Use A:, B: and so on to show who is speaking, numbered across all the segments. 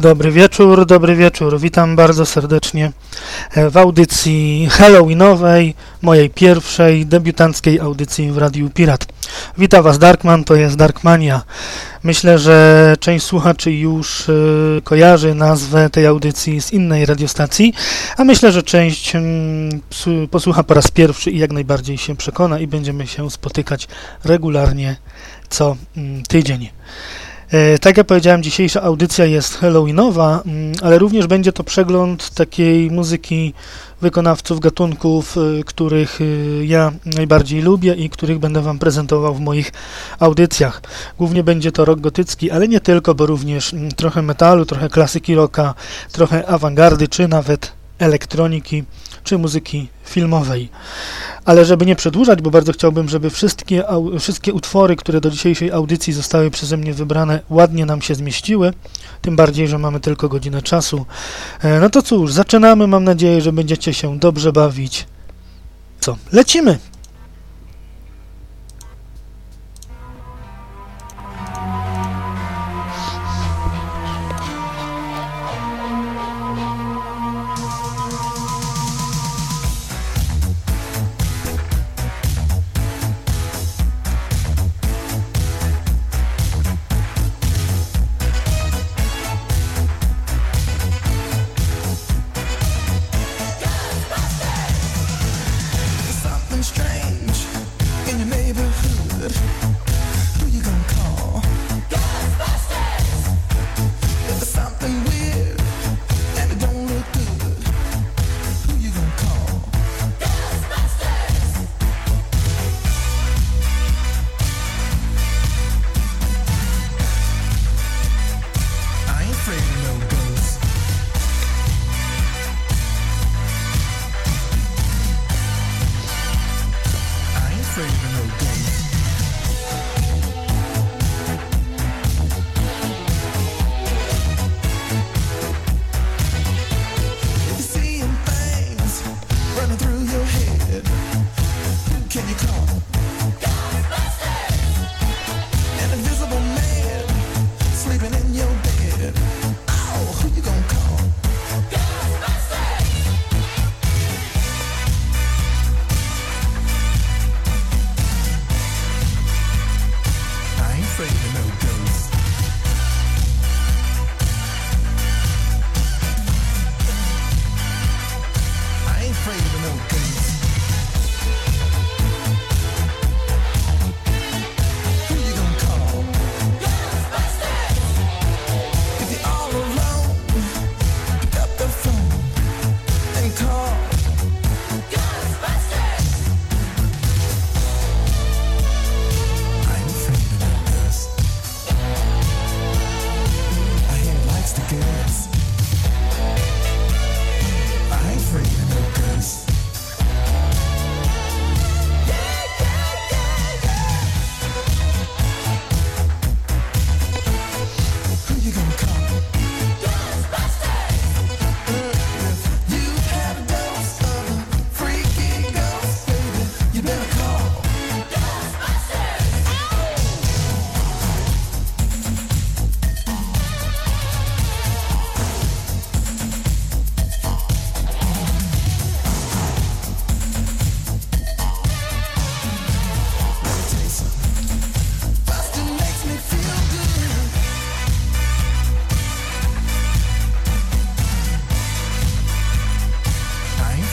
A: Dobry wieczór, dobry wieczór. Witam bardzo serdecznie e, w audycji Halloweenowej, mojej pierwszej debiutanckiej audycji w Radiu Pirat. Witam Was Darkman, to jest Darkmania. Myślę, że część słuchaczy już y, kojarzy nazwę tej audycji z innej radiostacji, a myślę, że część y, posłucha po raz pierwszy i jak najbardziej się przekona i będziemy się spotykać regularnie co y, tydzień. E, tak jak powiedziałem, dzisiejsza audycja jest halloweenowa, mm, ale również będzie to przegląd takiej muzyki wykonawców, gatunków, e, których e, ja najbardziej lubię i których będę Wam prezentował w moich audycjach. Głównie będzie to rock gotycki, ale nie tylko, bo również mm, trochę metalu, trochę klasyki rocka, trochę awangardy, czy nawet elektroniki, czy muzyki filmowej. Ale żeby nie przedłużać, bo bardzo chciałbym, żeby wszystkie, wszystkie utwory, które do dzisiejszej audycji zostały przeze mnie wybrane, ładnie nam się zmieściły, tym bardziej, że mamy tylko godzinę czasu. E, no to cóż, zaczynamy. Mam nadzieję, że będziecie się dobrze bawić. Co? Lecimy!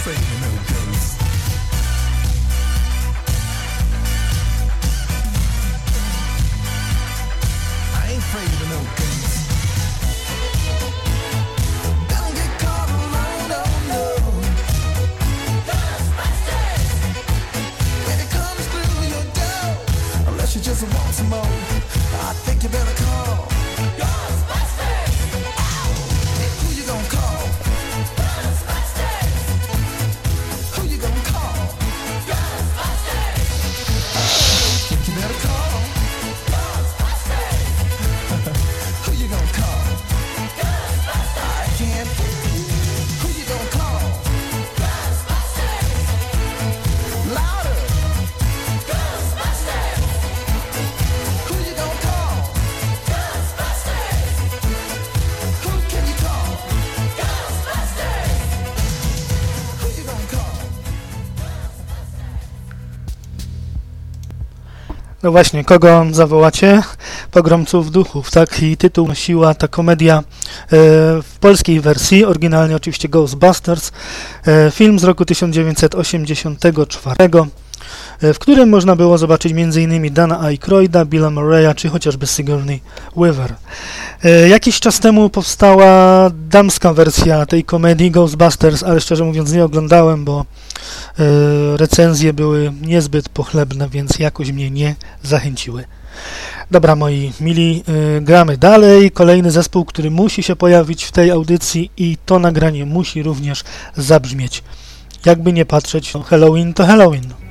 A: Say no ghost. No właśnie, kogo zawołacie? Pogromców duchów. Taki tytuł nosiła ta komedia e, w polskiej wersji, oryginalnie oczywiście Ghostbusters, e, film z roku 1984, e, w którym można było zobaczyć m.in. Dana Aykroyda, Billa Murraya czy chociażby Sigourney Weaver. Jakiś czas temu powstała damska wersja tej komedii Ghostbusters, ale szczerze mówiąc nie oglądałem, bo recenzje były niezbyt pochlebne, więc jakoś mnie nie zachęciły. Dobra, moi mili, e, gramy dalej. Kolejny zespół, który musi się pojawić w tej audycji i to nagranie musi również zabrzmieć. Jakby nie patrzeć, Halloween to Halloween.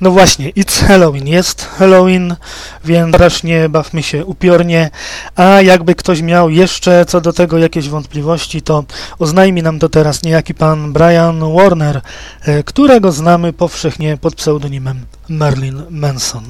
A: No właśnie, it's Halloween, jest Halloween, więc strasznie bawmy się upiornie, a jakby ktoś miał jeszcze co do tego jakieś wątpliwości, to oznajmi nam to teraz niejaki pan Brian Warner, e, którego znamy powszechnie pod pseudonimem Merlin Manson.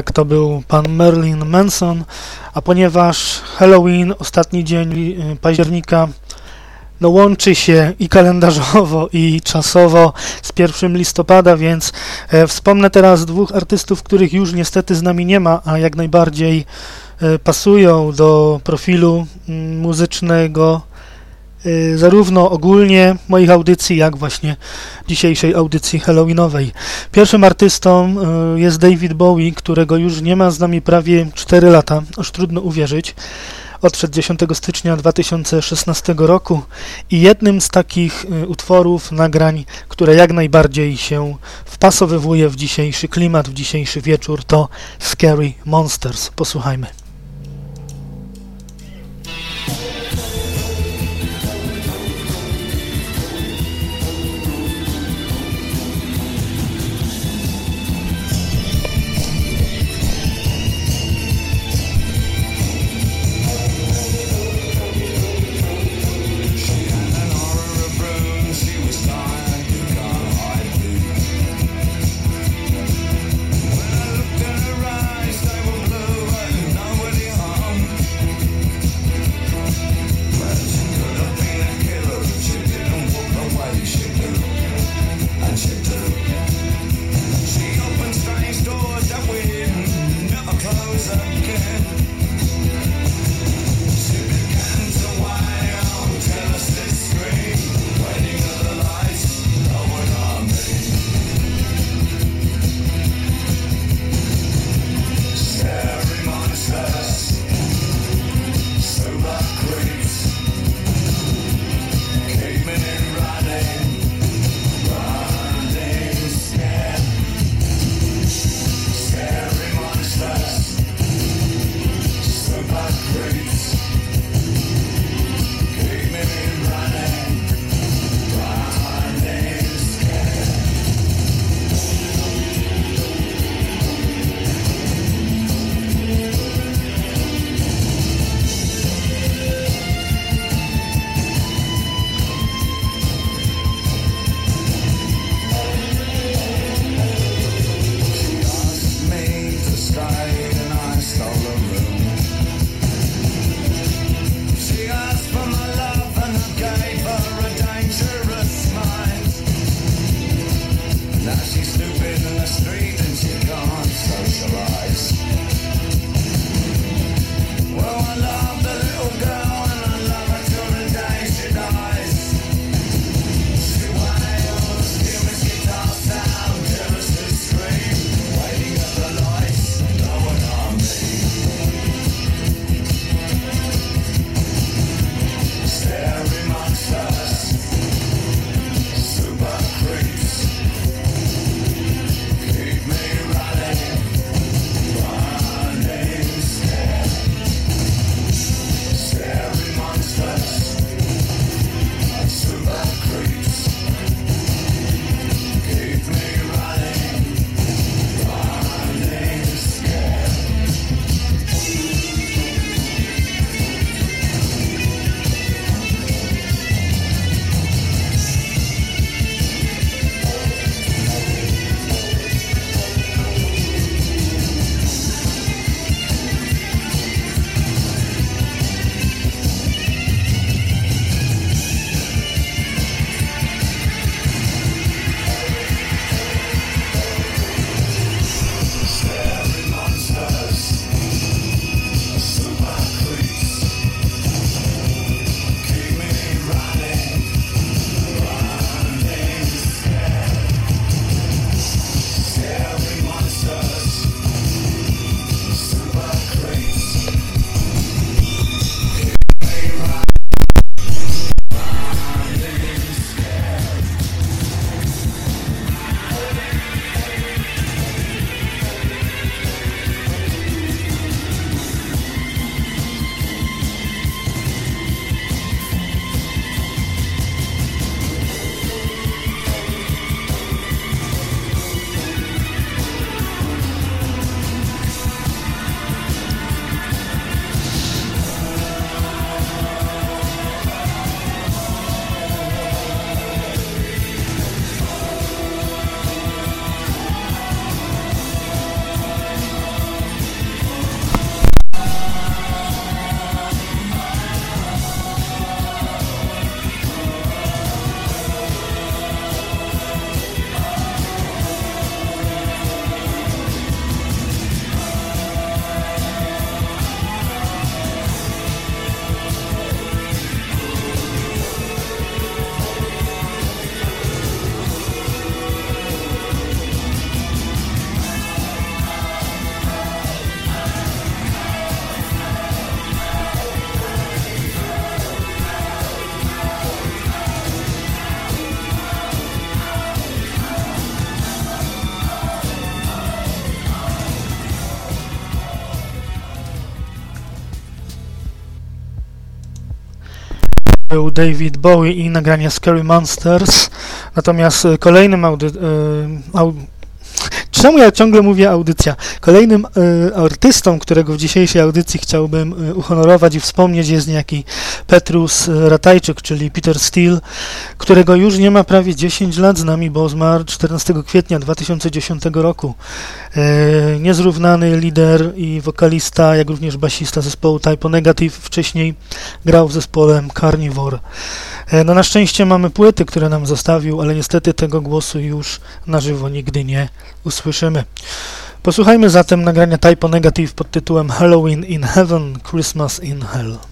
A: Tak, to był pan Merlin Manson, a ponieważ Halloween, ostatni dzień y, października, no łączy się i kalendarzowo, i czasowo z 1 listopada, więc e, wspomnę teraz dwóch artystów, których już niestety z nami nie ma, a jak najbardziej e, pasują do profilu mm, muzycznego zarówno ogólnie moich audycji, jak właśnie dzisiejszej audycji halloweenowej. Pierwszym artystą y, jest David Bowie, którego już nie ma z nami prawie 4 lata, aż trudno uwierzyć. Odszedł 10 stycznia 2016 roku i jednym z takich y, utworów, nagrań, które jak najbardziej się wpasowywuje w dzisiejszy klimat, w dzisiejszy wieczór, to Scary Monsters. Posłuchajmy. I. był David Bowie i nagranie Scary Monsters. Natomiast e, kolejnym audy... Czemu ja ciągle mówię audycja? Kolejnym e, artystą, którego w dzisiejszej audycji chciałbym e, uhonorować i wspomnieć jest niejaki Petrus e, Ratajczyk, czyli Peter Steele, którego już nie ma prawie 10 lat z nami, bo zmarł 14 kwietnia 2010 roku. Niezrównany lider i wokalista, jak również basista zespołu Typo Negative, wcześniej grał w zespole Carnivore. No na szczęście mamy płyty, które nam zostawił, ale niestety tego głosu już na żywo nigdy nie usłyszymy. Posłuchajmy zatem nagrania Typo Negative pod tytułem Halloween in Heaven, Christmas in Hell.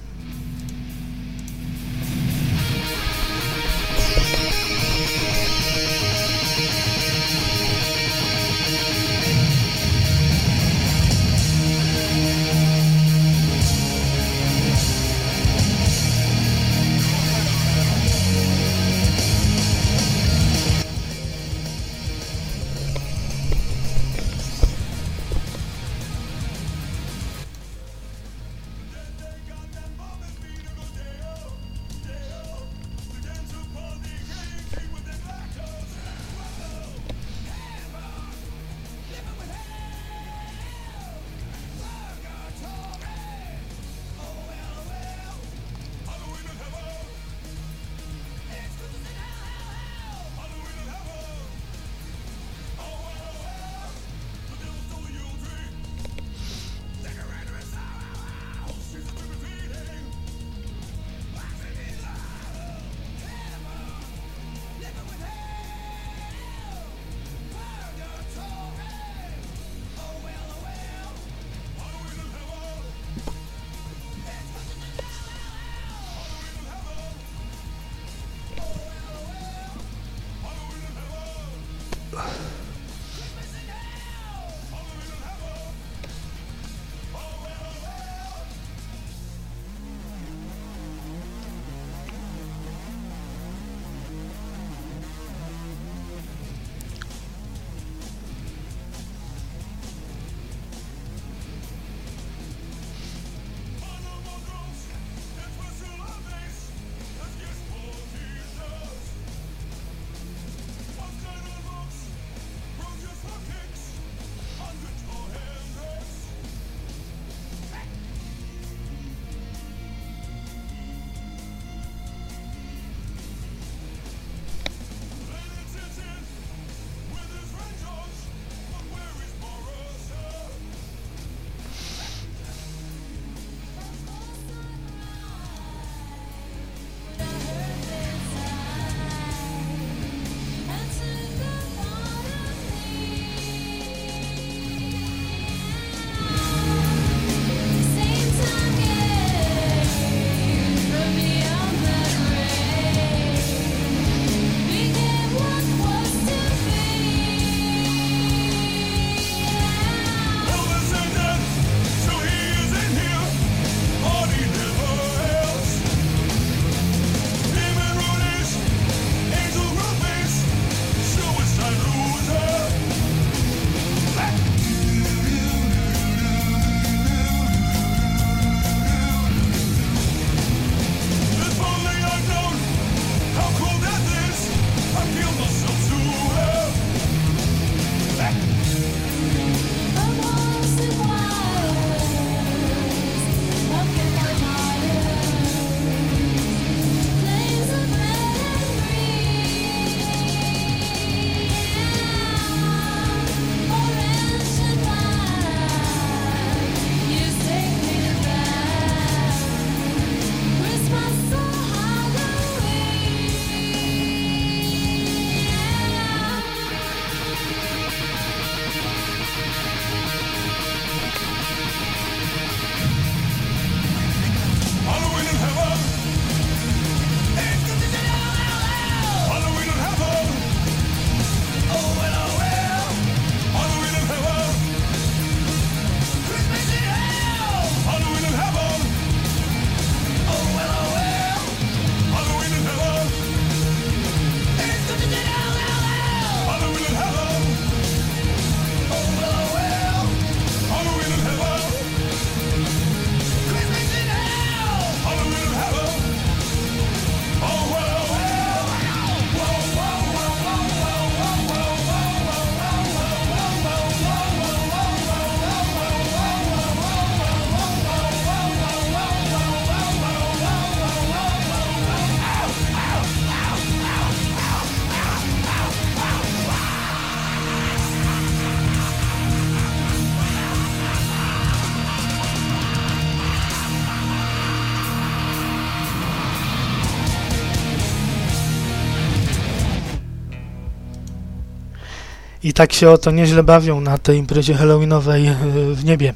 A: I tak się oto nieźle bawią na tej imprezie halloweenowej e, w niebie.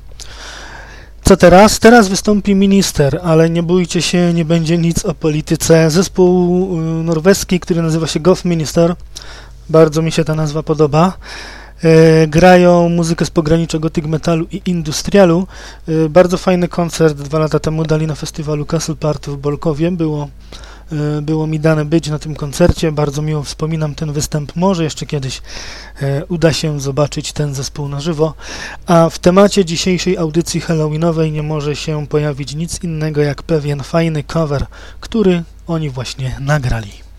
A: Co teraz? Teraz wystąpi minister, ale nie bójcie się, nie będzie nic o polityce. Zespół e, norweski, który nazywa się Goth Minister, bardzo mi się ta nazwa podoba. E, grają muzykę z pogranicza gothic metalu i industrialu. Bardzo fajny koncert dwa lata temu dali na festiwalu Castle Part w Bolkowie. Było, było mi dane być na tym koncercie. Bardzo miło wspominam ten występ. Może jeszcze kiedyś uda się zobaczyć ten zespół na żywo. A w temacie dzisiejszej audycji halloweenowej nie może się pojawić nic innego jak pewien fajny cover, który oni właśnie nagrali.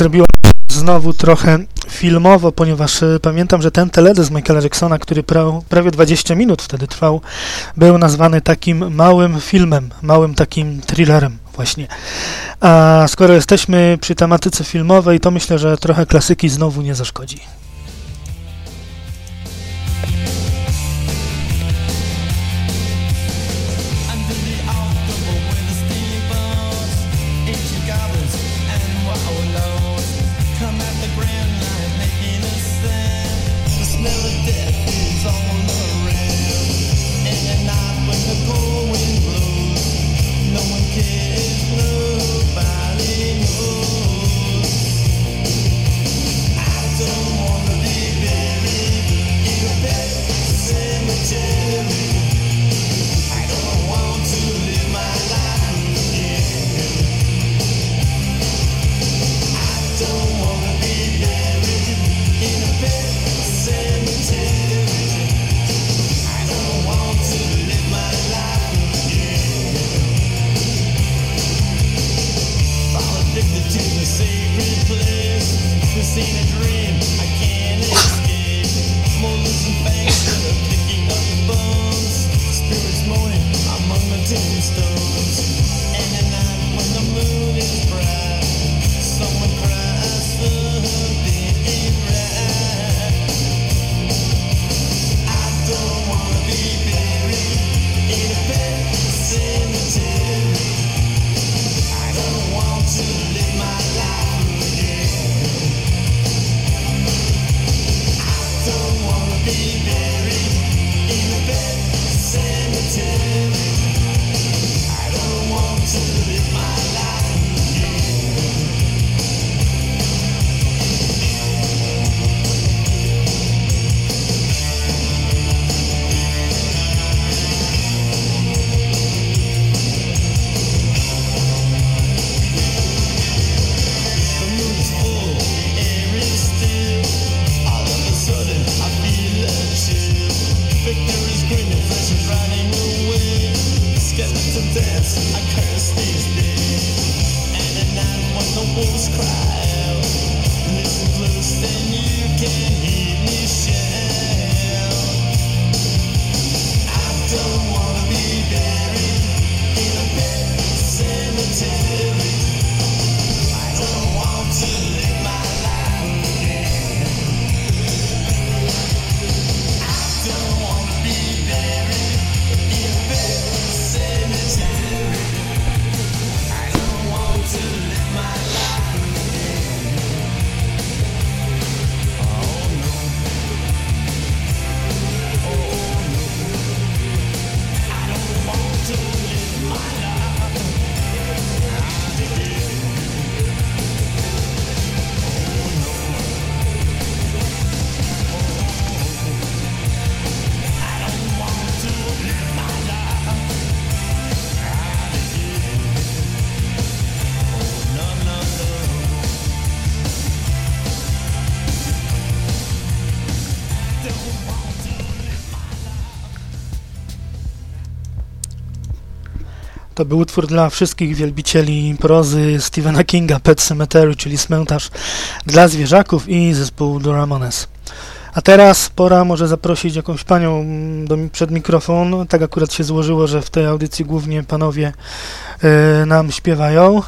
A: Zrobiło znowu trochę filmowo, ponieważ y, pamiętam, że ten teledysk Michaela Jacksona, który pra, prawie 20 minut wtedy trwał, był nazwany takim małym filmem, małym takim thrillerem właśnie. A skoro jesteśmy przy tematyce filmowej, to myślę, że trochę klasyki znowu nie zaszkodzi. To był utwór dla wszystkich wielbicieli prozy Stephena Kinga, Pet Cemetery, czyli Cmentarz dla zwierzaków i zespół The Ramones. A teraz pora może zaprosić jakąś panią do, przed mikrofon. Tak akurat się złożyło, że w tej audycji głównie panowie y, nam śpiewają.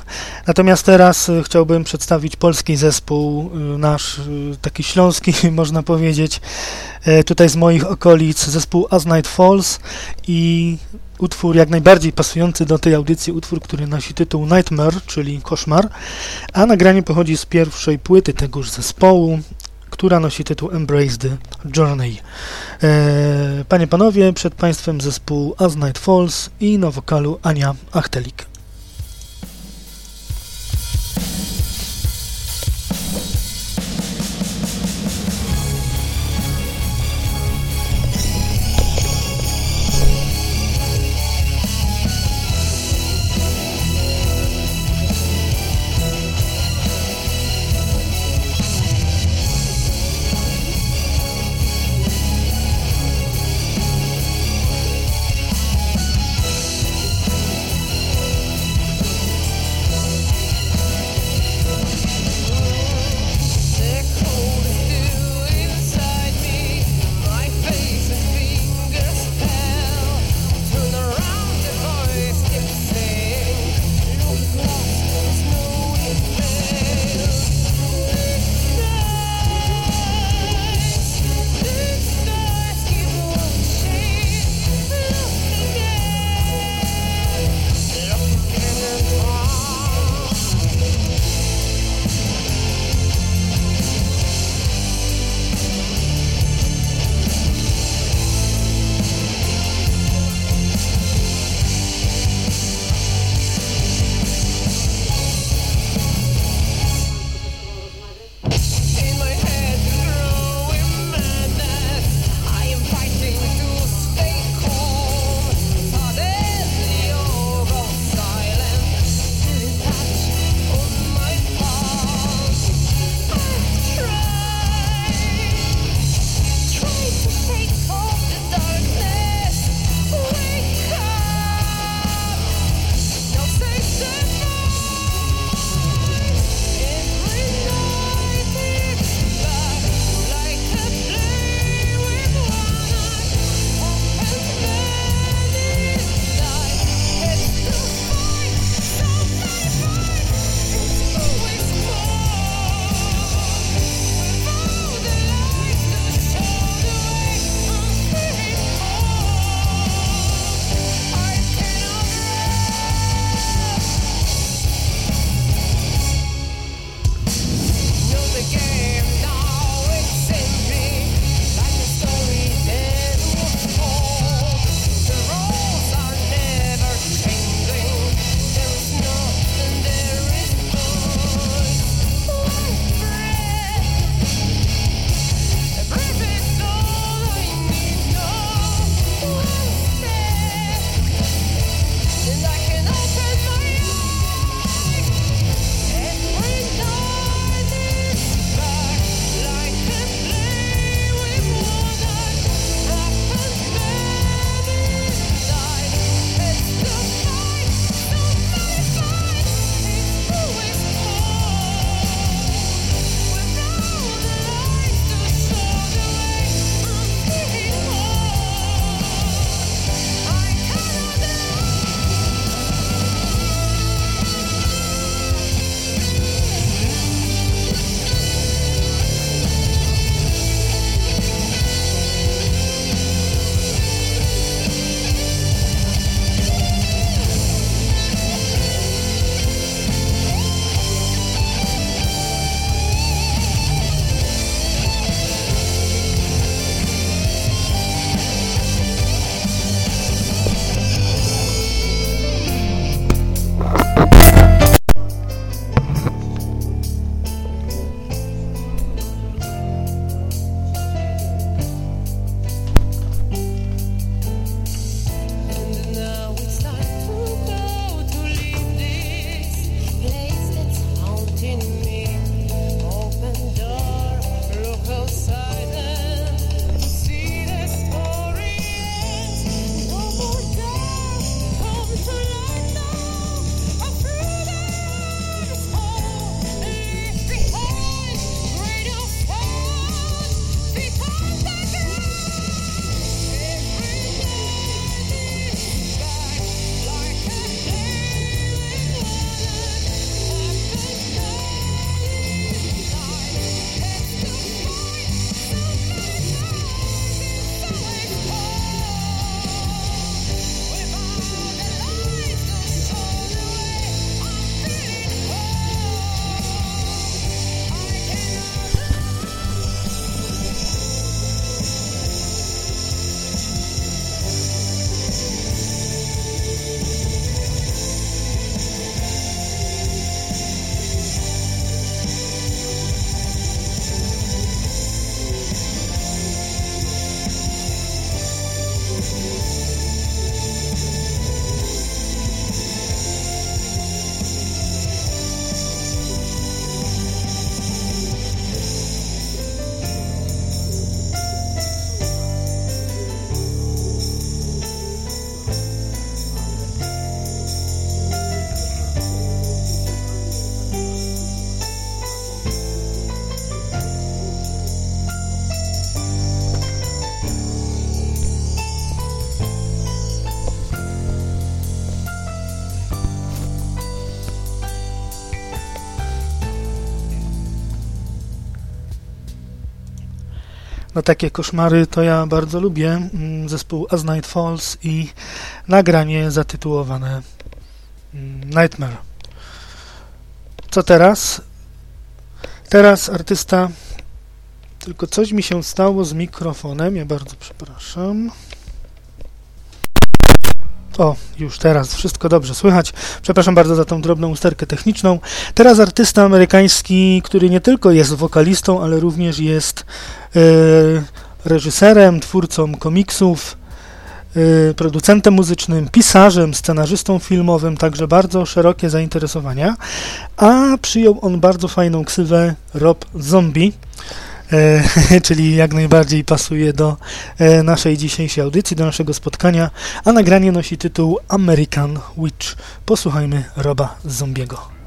A: Natomiast teraz y, chciałbym przedstawić polski zespół, y, nasz taki śląski, można powiedzieć, tutaj z moich okolic, zespół As Night Falls i utwór jak najbardziej pasujący do tej audycji, utwór, który nosi tytuł Nightmare, czyli Koszmar, a nagranie pochodzi z pierwszej płyty tegoż zespołu, która nosi tytuł Embrace the Journey. E, panie, panowie, przed Państwem zespół As Night Falls i na wokalu Ania Achtelik.
B: Na takie koszmary to ja bardzo lubię mm, zespół As Night Falls i nagranie zatytułowane mm, Nightmare. Co teraz? Teraz artysta. Tylko coś mi się stało z mikrofonem. Ja bardzo przepraszam. O, już teraz wszystko dobrze słychać. Przepraszam bardzo za tą drobną usterkę techniczną. Teraz artysta amerykański, który nie tylko jest wokalistą, ale również jest e, reżyserem, twórcą komiksów, e, producentem muzycznym, pisarzem, scenarzystą filmowym, także bardzo szerokie zainteresowania. A przyjął on bardzo fajną ksywę Rob Zombie. E, czyli jak najbardziej pasuje do e, naszej dzisiejszej audycji, do naszego spotkania, a nagranie nosi tytuł American Witch. Posłuchajmy Roba Zombiego.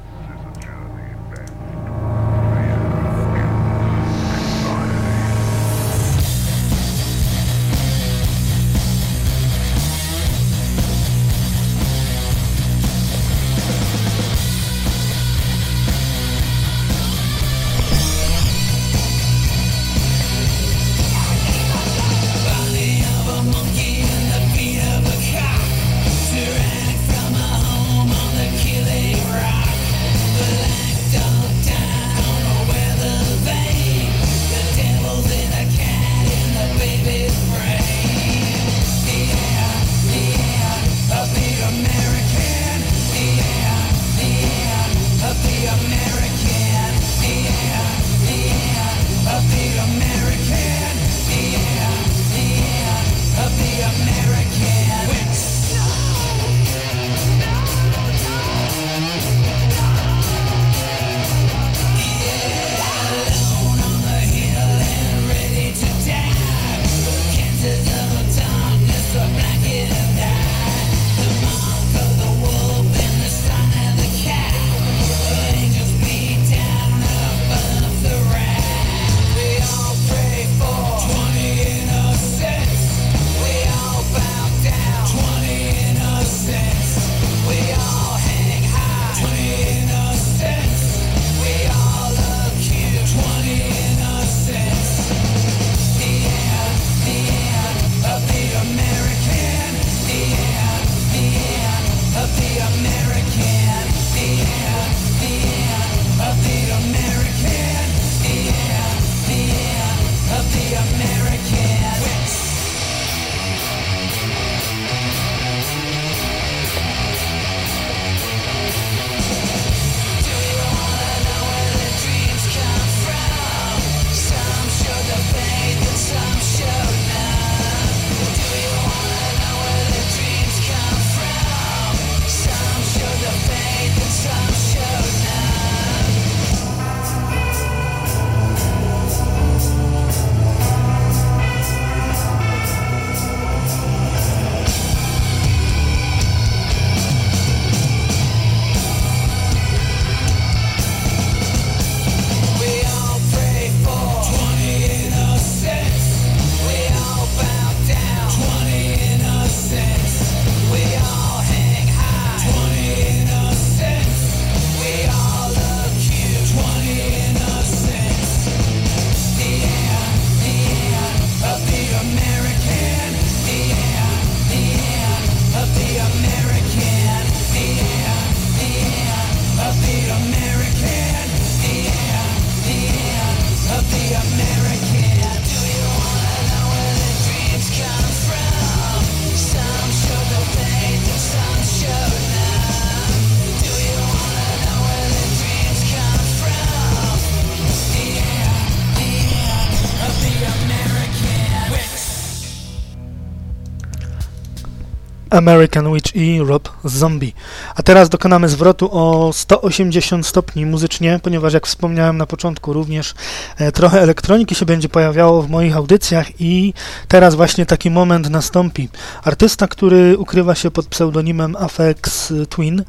B: American Witch i Rob Zombie. A teraz dokonamy zwrotu o 180 stopni muzycznie, ponieważ jak wspomniałem na początku również e, trochę elektroniki się będzie pojawiało w moich audycjach i teraz właśnie taki moment nastąpi. Artysta, który ukrywa się pod pseudonimem Afex Twin,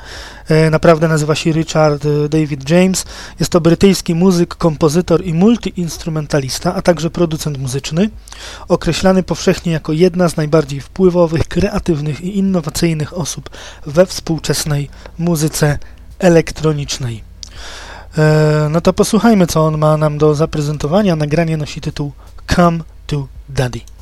B: e, naprawdę nazywa się Richard David James. Jest to brytyjski muzyk, kompozytor i multiinstrumentalista, a także producent muzyczny, określany powszechnie jako jedna z najbardziej wpływowych, kreatywnych i innowacyjnych osób we współczesnej muzyce elektronicznej.
A: E, no to posłuchajmy, co on ma nam do zaprezentowania. Nagranie nosi tytuł Come to Daddy.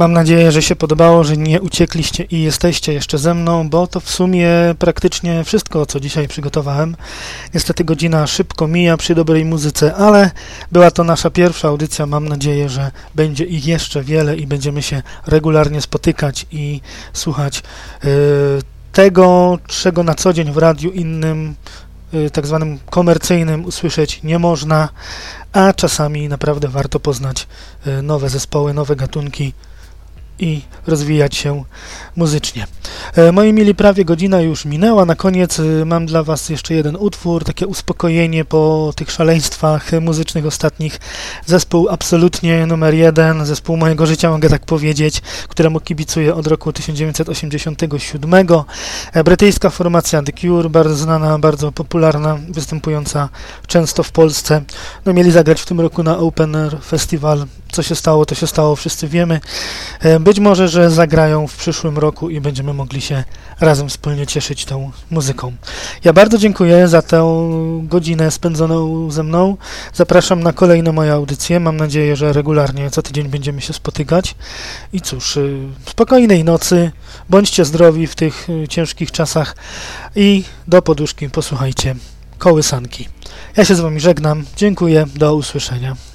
A: Mam nadzieję, że się podobało, że nie uciekliście i jesteście jeszcze ze mną, bo to w sumie praktycznie wszystko, co dzisiaj przygotowałem. Niestety godzina szybko mija przy dobrej muzyce, ale była to nasza pierwsza audycja. Mam nadzieję, że będzie ich jeszcze wiele i będziemy się regularnie spotykać i słuchać yy, tego, czego na co dzień w radiu innym yy, tak zwanym komercyjnym usłyszeć nie można, a czasami naprawdę warto poznać yy, nowe zespoły, nowe gatunki i rozwijać się muzycznie. E, moi mili, prawie godzina już minęła. Na koniec e, mam dla Was jeszcze jeden utwór, takie uspokojenie po tych szaleństwach muzycznych ostatnich. Zespół absolutnie numer jeden, zespół mojego życia, mogę tak powiedzieć, któremu kibicuję od roku 1987. E, brytyjska formacja The Cure, bardzo znana, bardzo popularna, występująca często w Polsce. No, mieli zagrać w tym roku na Open Air Festival. Co się stało, to się stało, wszyscy wiemy. Być może, że zagrają w przyszłym roku i będziemy mogli się razem wspólnie cieszyć tą muzyką. Ja bardzo dziękuję za tę godzinę spędzoną ze mną. Zapraszam na kolejne moje audycje. Mam nadzieję, że regularnie co tydzień będziemy się spotykać. I cóż, y, spokojnej nocy, bądźcie zdrowi w tych y, ciężkich czasach i do poduszki posłuchajcie kołysanki. Ja się z Wami żegnam. Dziękuję. Do usłyszenia.